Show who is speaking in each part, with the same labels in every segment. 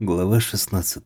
Speaker 1: Глава 16.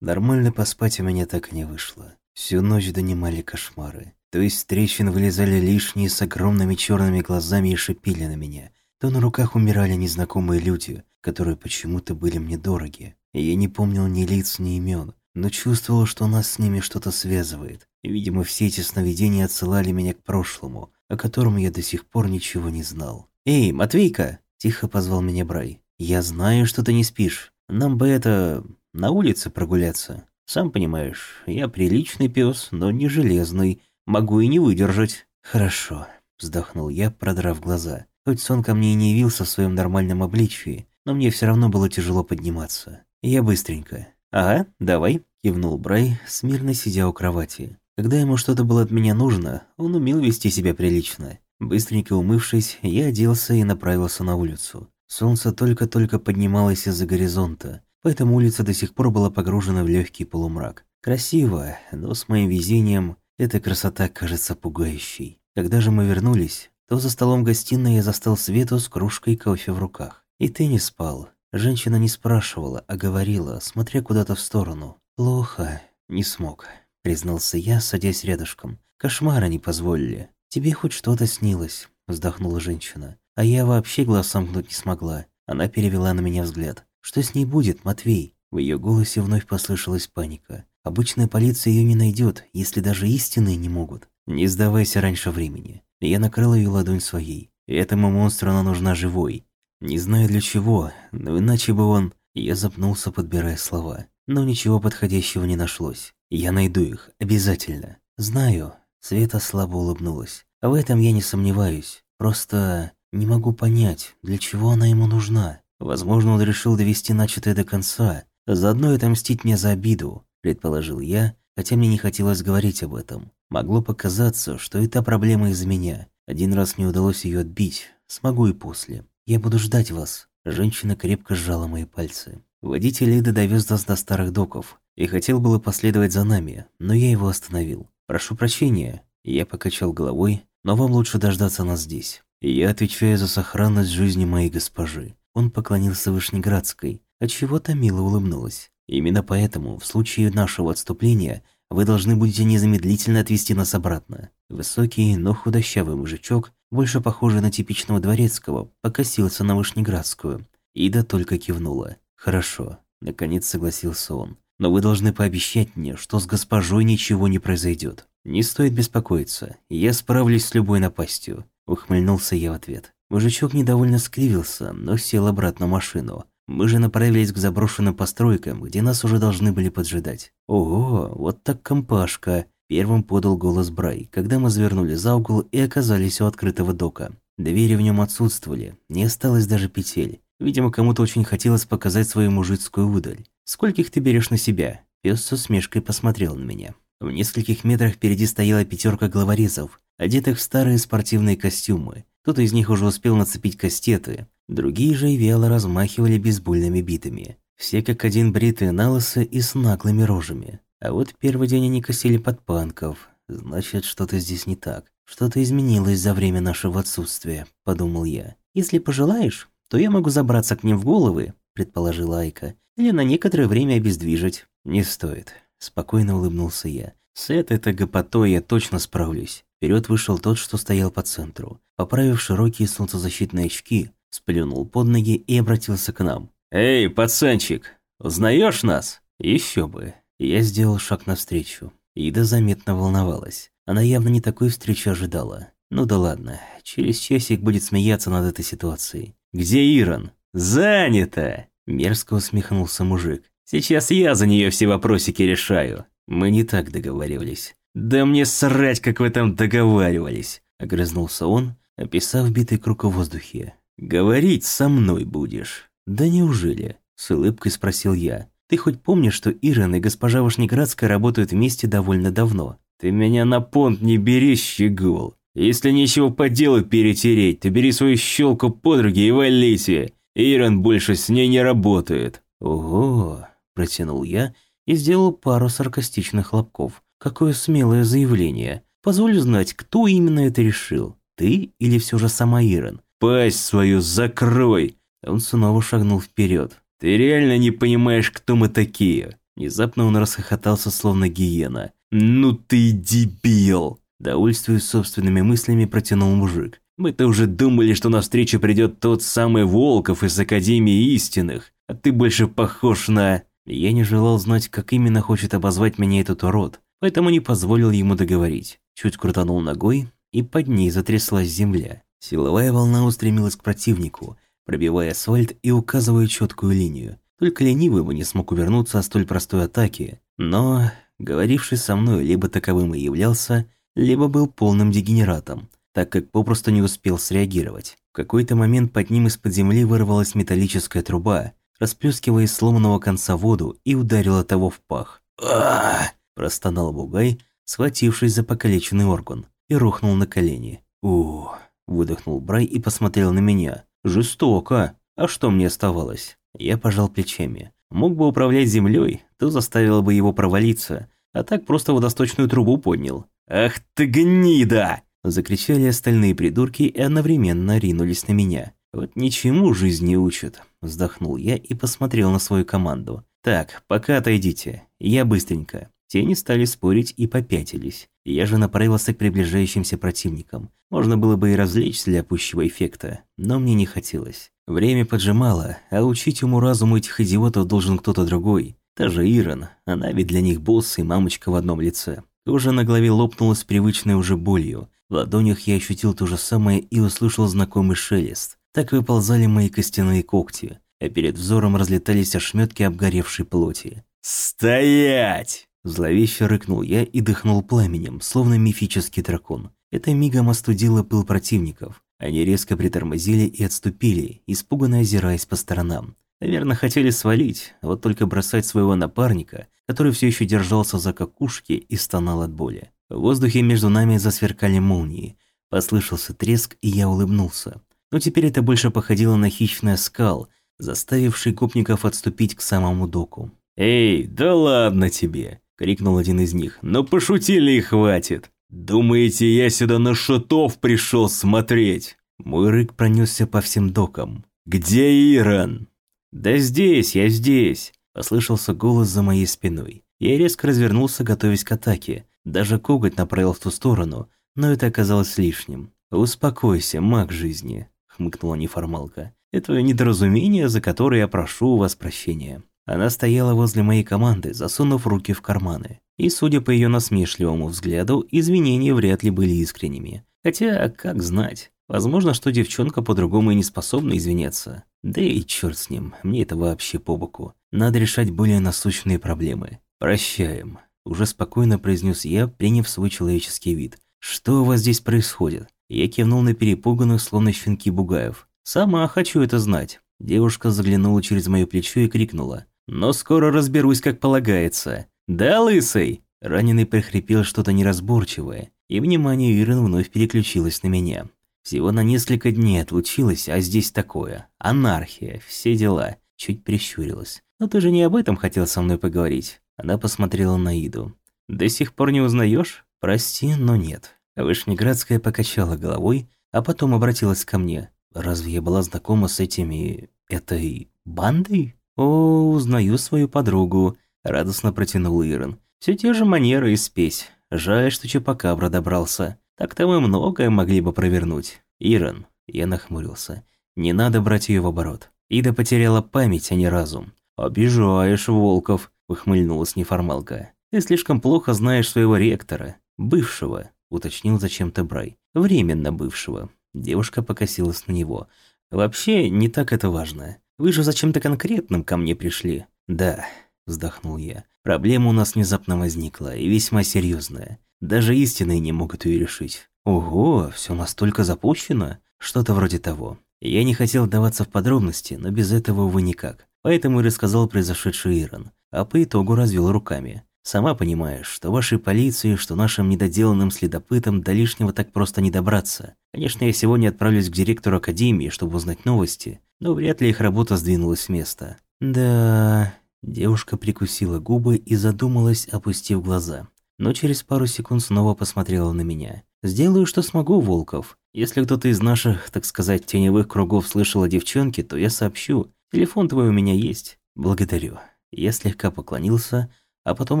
Speaker 1: Нормально поспать у меня так и не вышло. Всю ночь донимали кошмары. То из трещин вылезали лишние с огромными черными глазами и шипели на меня. То на руках умирали незнакомые люди, которые почему-то были мне дороги. Я не помнил ни лиц, ни имен, но чувствовал, что нас с ними что-то связывает. И, видимо, все эти сновидения отсылали меня к прошлому, о котором я до сих пор ничего не знал. «Эй, Матвейка!» – тихо позвал меня Брай. «Я знаю, что ты не спишь. Нам бы это... на улице прогуляться. Сам понимаешь, я приличный пес, но не железный. Могу и не выдержать». «Хорошо», – вздохнул я, продрав глаза. Хоть сон ко мне и не явился в своем нормальном обличии, но мне все равно было тяжело подниматься. Я быстренько. «Ага, давай», – кивнул Брай, смирно сидя у кровати. Когда ему что-то было от меня нужно, он умел вести себя прилично. Быстренько умывшись, я оделся и направился на улицу. Солнце только-только поднималось из-за горизонта, поэтому улица до сих пор была погружена в легкий полумрак. Красиво, но с моим везением эта красота кажется пугающей. Когда же мы вернулись, то за столом гостиной я застал Свету с кружкой кофе в руках. И ты не спал. Женщина не спрашивала, а говорила, смотря куда-то в сторону. «Плохо. Не смог», — признался я, садясь рядышком. «Кошмара не позволили. Тебе хоть что-то снилось», — вздохнула женщина. А я вообще глаз сомкнуть не смогла. Она перевела на меня взгляд. «Что с ней будет, Матвей?» В ее голосе вновь послышалась паника. «Обычная полиция ее не найдет, если даже истинные не могут. Не сдавайся раньше времени». Я накрыл ее ладонь своей. Этому монстру она нужна живой. Не знаю для чего, но иначе бы он... Я запнулся, подбирая слова. Но ничего подходящего не нашлось. Я найду их, обязательно. Знаю. Света слабо улыбнулась. В этом я не сомневаюсь. Просто не могу понять, для чего она ему нужна. Возможно, он решил довести начатое до конца, а заодно и отомстить мне за обиду, предположил я, хотя мне не хотелось говорить об этом. Могло показаться, что это проблема из-за меня. Один раз не удалось ее отбить, смогу и после. Я буду ждать вас. Женщина крепко сжала мои пальцы. Водитель Ида довез нас до старых доков и хотел было последовать за нами, но я его остановил. «Прошу прощения». Я покачал головой, но вам лучше дождаться нас здесь. Я отвечаю за сохранность жизни моей госпожи. Он поклонился Вышнеградской, отчего-то мило улыбнулась. Именно поэтому, в случае нашего отступления, вы должны будете незамедлительно отвезти нас обратно. Высокий, но худощавый мужичок, больше похожий на типичного дворецкого, покосился на Вышнеградскую. Ида только кивнула. «Хорошо», — наконец согласился он. «Но вы должны пообещать мне, что с госпожой ничего не произойдет. Не стоит беспокоиться, я справлюсь с любой напастью. Ухмыльнулся я в ответ. Мужичок недовольно скривился, но сел обратно в машину. Мы же направились к заброшенным постройкам, где нас уже должны были поджидать. Ого, вот так компашка. Первым подал голос Брай, когда мы завернули за угол и оказались у открытого дока. Двери в нем отсутствовали, не осталось даже петель. Видимо, кому-то очень хотелось показать свою мужицкую выдаль. «Скольких ты берешь на себя?» Пес с усмешкой посмотрел на меня. В нескольких метрах впереди стояла пятерка главорезов, одетых в старые спортивные костюмы. Кто-то из них уже успел нацепить кастеты, другие же вяло размахивали бейсбольными битами. Все как один бритые на и с наглыми рожами. А вот первый день они косили под панков. Значит, что-то здесь не так. Что-то изменилось за время нашего отсутствия, подумал я. Если пожелаешь, то я могу забраться к ним в головы, предположила Айка, или на некоторое время обездвижить. Не стоит, спокойно улыбнулся я. С этой-то гопотой я точно справлюсь. Вперед вышел тот, что стоял по центру. Поправив широкие солнцезащитные очки, сплюнул под ноги и обратился к нам. «Эй, пацанчик, узнаешь нас?» Еще бы. Я сделал шаг навстречу. Ида заметно волновалась. Она явно не такой встречи ожидала. Ну да ладно, через часик будет смеяться над этой ситуацией. «Где Ирон?» «Занято!» Мерзко усмехнулся мужик. «Сейчас я за нее все вопросики решаю». Мы не так договаривались. «Да мне срать, как вы там договаривались!» – огрызнулся он, описав битый круг в воздухе. «Говорить со мной будешь?» «Да неужели?» – с улыбкой спросил я. «Ты хоть помнишь, что Ирон и госпожа Вашнеградская работают вместе довольно давно?» «Ты меня на понт не бери, щегол! Если нечего по делу перетереть, то бери свою щелку подруги и валите! Ирон больше с ней не работает!» «Ого!» – протянул я и сделал пару саркастичных хлопков. Какое смелое заявление. Позволь знать, кто именно это решил. Ты или все же сама Ирен? Пасть свою закрой! Он снова шагнул вперед. Ты реально не понимаешь, кто мы такие?» Внезапно он расхохотался, словно гиена. «Ну ты дебил!» Довольствуясь собственными мыслями, протянул мужик. «Мы-то уже думали, что на встречу придет тот самый Волков из Академии Истинных, а ты больше похож на...» Я не желал знать, как именно хочет обозвать меня этот урод, поэтому не позволил ему договорить. Чуть крутанул ногой, и под ней затряслась земля. Силовая волна устремилась к противнику, пробивая асфальт и указывая четкую линию. Только ленивый бы не смог увернуться от столь простой атаки. Но, говоривший со мной, либо таковым и являлся, либо был полным дегенератом, так как попросту не успел среагировать. В какой-то момент под ним из-под земли вырвалась металлическая труба, расплескивая из сломанного конца воду и ударила того в пах. а простонал Бугай, схватившись за покалеченный орган, и рухнул на колени. у выдохнул Брай и посмотрел на меня. «Жестоко! А что мне оставалось?» Я пожал плечами. Мог бы управлять землей, то заставило бы его провалиться, а так просто водосточную трубу поднял. «Ах ты гнида!» Закричали остальные придурки и одновременно ринулись на меня. «Вот ничему жизнь не учат», – вздохнул я и посмотрел на свою команду. «Так, пока отойдите. Я быстренько». Те не стали спорить и попятились. Я же направился к приближающимся противникам. Можно было бы и развлечься для пущего эффекта, но мне не хотелось. Время поджимало, а учить уму-разуму этих идиотов должен кто-то другой. Та же Ирон, она ведь для них босс и мамочка в одном лице. Кожа на голове лопнула с привычной уже болью. В ладонях я ощутил то же самое и услышал знакомый шелест. Так выползали мои костяные когти, а перед взором разлетались ошметки обгоревшей плоти. «Стоять!» Зловеще рыкнул я и дыхнул пламенем, словно мифический дракон. Это мигом остудило пыл противников. Они резко притормозили и отступили, испуганно озираясь по сторонам. Наверное, хотели свалить, а вот только бросать своего напарника, который все еще держался за какушки и стонал от боли. В воздухе между нами засверкали молнии. Послышался треск, и я улыбнулся. Но теперь это больше походило на хищный скал, заставивший копников отступить к самому доку. «Эй, да ладно тебе!» – крикнул один из них. «Но пошутили и хватит! Думаете, я сюда на шутов пришел смотреть?» Мой рык пронесся по всем докам. «Где Иран?» «Да здесь, я здесь!» – послышался голос за моей спиной. Я резко развернулся, готовясь к атаке. Даже коготь направил в ту сторону, но это оказалось лишним. «Успокойся, маг жизни», – хмыкнула неформалка. «Это недоразумение, за которое я прошу у вас прощения». Она стояла возле моей команды, засунув руки в карманы. И, судя по ее насмешливому взгляду, извинения вряд ли были искренними. Хотя, как знать, возможно, что девчонка по-другому и не способна извиняться. Да и черт с ним, мне это вообще по боку. Надо решать более насущные проблемы. «Прощаем», – уже спокойно произнес я, приняв свой человеческий вид. «Что у вас здесь происходит?» Я кивнул на перепуганных, словно щенки бугаев. «Сама хочу это знать». Девушка заглянула через моё плечо и крикнула. Но скоро разберусь, как полагается. Да, лысый?» Раненый прихрипел что-то неразборчивое, и внимание Ирен вновь переключилось на меня. Всего на несколько дней отлучилась, а здесь такое. Анархия, все дела. Чуть прищурилась. «Но ты же не об этом хотел со мной поговорить?» Она посмотрела на Иду. «До сих пор не узнаешь? Прости, но нет». Вышнеградская покачала головой, а потом обратилась ко мне. «Разве я была знакома с этими... этой... бандой?» «О, узнаю свою подругу», – радостно протянул Ирон. «Все те же манеры и спесь. Жаль, что Чупакабра добрался. Так-то мы многое могли бы провернуть». «Ирон», – я нахмурился, – «не надо брать ее в оборот. Ида потеряла память, а не разум». «Обижаешь, Волков», – ухмыльнулась неформалка. «Ты слишком плохо знаешь своего ректора. Бывшего», – уточнил зачем-то Брай. «Временно бывшего». Девушка покосилась на него. «Вообще, не так это важно. Вы же зачем-то конкретным ко мне пришли. Да, вздохнул я. Проблема у нас внезапно возникла, и весьма серьезная. Даже истинные не могут ее решить. Ого, все настолько запущено? Что-то вроде того. Я не хотел вдаваться в подробности, но без этого, увы, никак. Поэтому и рассказал произошедшее Ирон, а по итогу развел руками. Сама понимаешь, что вашей полиции, что нашим недоделанным следопытам до лишнего так просто не добраться. Конечно, я сегодня отправлюсь к директору академии, чтобы узнать новости, но вряд ли их работа сдвинулась с места. Да, девушка прикусила губы и задумалась, опустив глаза. Но через пару секунд снова посмотрела на меня. «Сделаю, что смогу, Волков. Если кто-то из наших, так сказать, теневых кругов слышал о девчонке, то я сообщу. Телефон твой у меня есть. Благодарю. Я слегка поклонился, а потом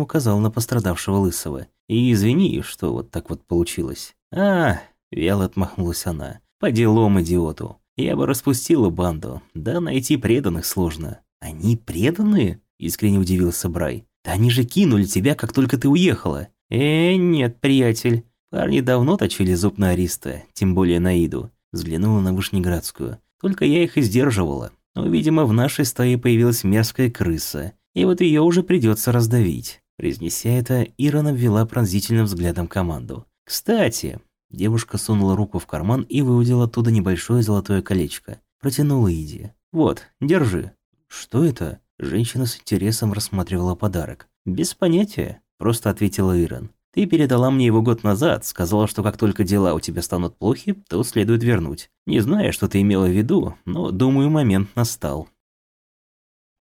Speaker 1: указал на пострадавшего Лысого. И извини, что вот так вот получилось. А, вяло отмахнулась она. По делам идиоту. Я бы распустила банду, да найти преданных сложно. Они преданные? Искренне удивился Брай. Да они же кинули тебя, как только ты уехала. Э, нет, приятель. Парни давно точили зуб на Ариста, тем более на Иду. Взглянула на Вышнеградскую. Только я их и сдерживала. Но, видимо, в нашей стае появилась мерзкая крыса, и вот ее уже придется раздавить. Произнеся это, Ирон обвела пронзительным взглядом команду. «Кстати...» Девушка сунула руку в карман и выудила оттуда небольшое золотое колечко. Протянула Иди. «Вот, держи». «Что это?» Женщина с интересом рассматривала подарок. «Без понятия», – просто ответила Ирон. Ты передала мне его год назад, сказала, что как только дела у тебя станут плохи, то следует вернуть. Не знаю, что ты имела в виду, но думаю, момент настал.